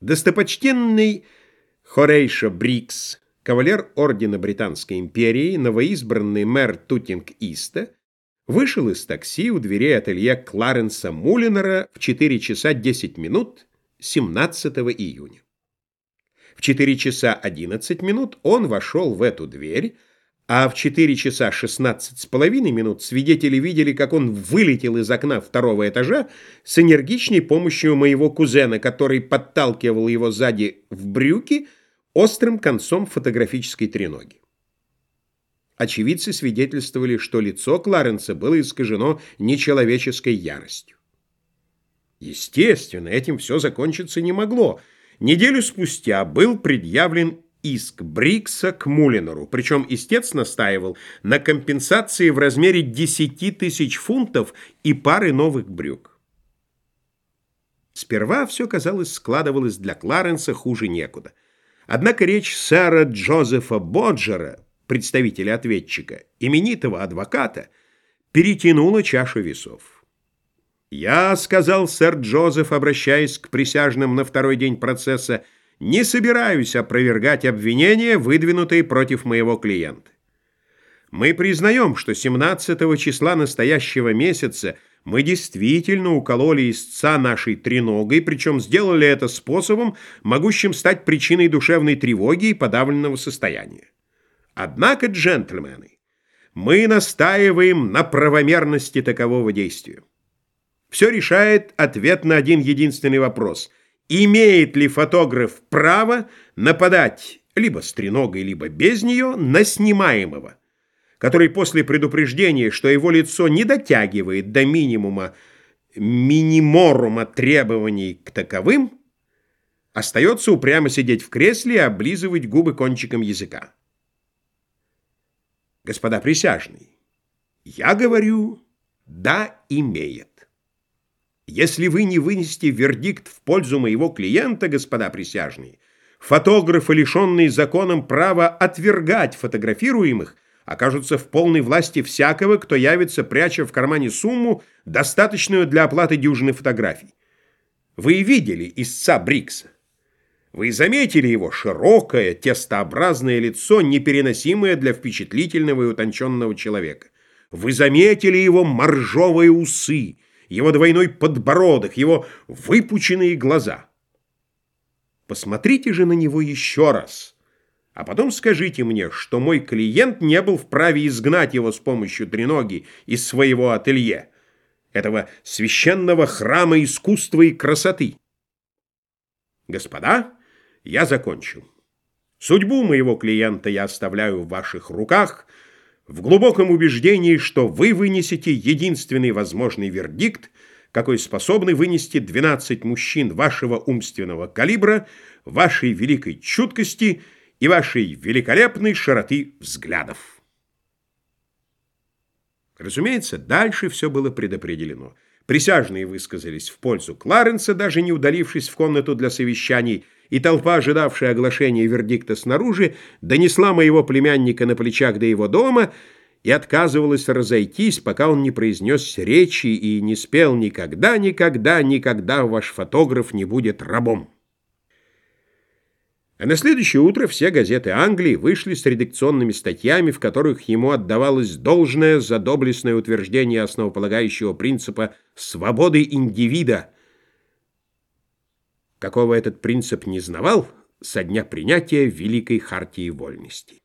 Достопочтенный Хорейша Брикс, кавалер ордена Британской империи, новоизбранный мэр Тутинг-Иста, вышел из такси у дверей ателье Кларенса Мулинера в 4 часа 10 минут 17 июня. В 4 часа 11 минут он вошел в эту дверь, а в 4 часа 16 с половиной минут свидетели видели, как он вылетел из окна второго этажа с энергичной помощью моего кузена, который подталкивал его сзади в брюки острым концом фотографической треноги. Очевидцы свидетельствовали, что лицо Кларенса было искажено нечеловеческой яростью. Естественно, этим все закончиться не могло. Неделю спустя был предъявлен иск Брикса к Мулинеру, причем истец настаивал на компенсации в размере 10 тысяч фунтов и пары новых брюк. Сперва все, казалось, складывалось для Кларенса хуже некуда. Однако речь сэра Джозефа Боджера, представителя ответчика, именитого адвоката, перетянула чашу весов. «Я, — сказал сэр Джозеф, обращаясь к присяжным на второй день процесса, — не собираюсь опровергать обвинения, выдвинутые против моего клиента. Мы признаем, что 17 числа настоящего месяца мы действительно укололи истца нашей треногой, причем сделали это способом, могущим стать причиной душевной тревоги и подавленного состояния. Однако, джентльмены, мы настаиваем на правомерности такового действия. Все решает ответ на один единственный вопрос – имеет ли фотограф право нападать либо с треногой, либо без нее на снимаемого, который после предупреждения, что его лицо не дотягивает до минимума миниморума требований к таковым, остается упрямо сидеть в кресле и облизывать губы кончиком языка. Господа присяжные, я говорю «да, имеет». Если вы не вынесете вердикт в пользу моего клиента, господа присяжные, фотографы, лишенные законом права отвергать фотографируемых, окажутся в полной власти всякого, кто явится, пряча в кармане сумму, достаточную для оплаты дюжины фотографий. Вы видели истца Брикса. Вы заметили его широкое, тестообразное лицо, непереносимое для впечатлительного и утонченного человека. Вы заметили его моржовые усы, его двойной подбородок, его выпученные глаза. Посмотрите же на него еще раз, а потом скажите мне, что мой клиент не был вправе изгнать его с помощью треноги из своего ателье, этого священного храма искусства и красоты. Господа, я закончил. Судьбу моего клиента я оставляю в ваших руках – в глубоком убеждении, что вы вынесете единственный возможный вердикт, какой способны вынести 12 мужчин вашего умственного калибра, вашей великой чуткости и вашей великолепной широты взглядов. Разумеется, дальше все было предопределено. Присяжные высказались в пользу Кларенса, даже не удалившись в комнату для совещаний, и толпа, ожидавшая оглашения вердикта снаружи, донесла моего племянника на плечах до его дома и отказывалась разойтись, пока он не произнес речи и не спел «Никогда, никогда, никогда ваш фотограф не будет рабом». А на следующее утро все газеты Англии вышли с редакционными статьями, в которых ему отдавалось должное за доблестное утверждение основополагающего принципа свободы индивида – какого этот принцип не знавал со дня принятия Великой Хартии Вольности.